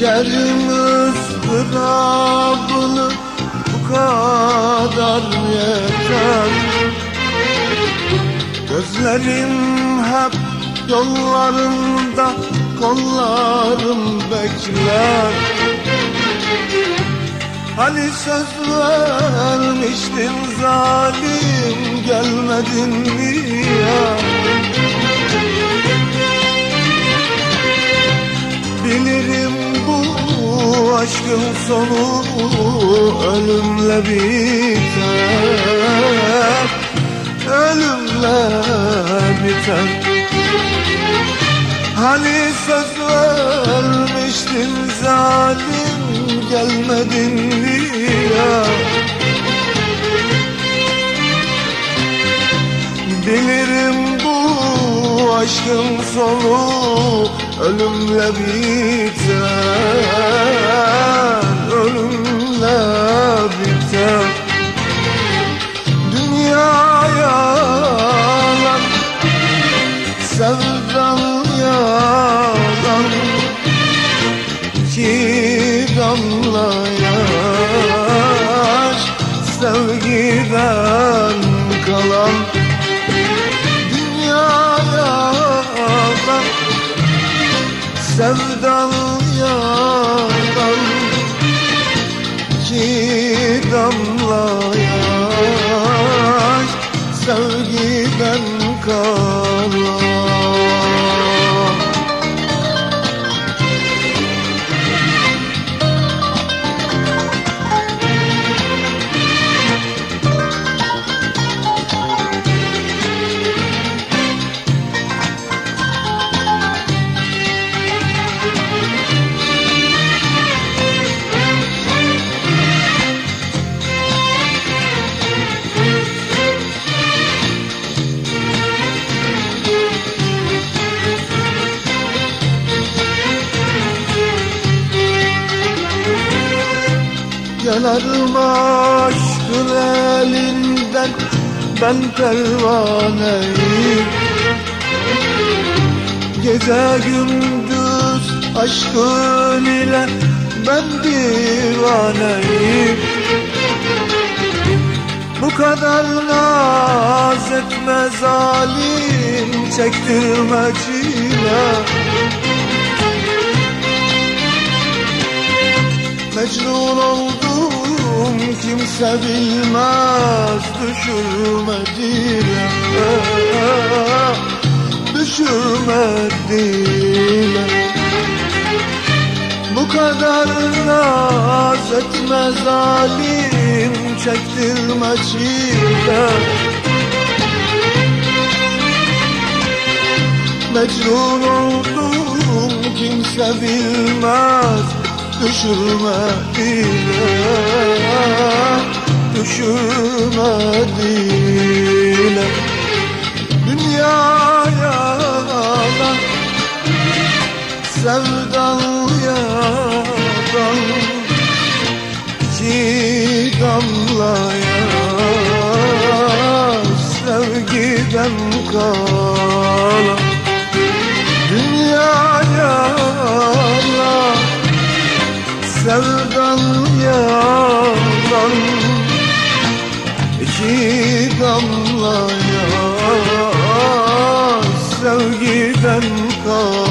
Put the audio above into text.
Yerim ızdırabını bu kadar yeter. Gözlerim hep yollarında kollarım bekler. Hani söz vermiştin zalim gelmedin mi sonu ölümle biter. Ölümle biter. Hani söz vermiştin zalim gelmedin mi ya. Bilirim bu aşkın sonu ölümle biter Sevdan yalan Ki damla yaş Sevgiden kalan Dünya yalan Sevdan yalan Ki damla yaş Sevgiden kalan Yanarım aşkın elinden ben pervaneyim. Gece gündüz aşkın ile ben divaneyim. Bu kadar naz etme zalim çektirme çile. Mecnun oldum kimse bilmez düşürme dile Düşürme dile Bu kadar naz etme zalim çektirme çile. Mecnun oldum kimse bilmez düşürme dile Düşürme dile Dünya yalan Sevdan yalan İki damla yaş Sevgiden kalan sevdan yalan İki damla yaş sevgiden kalan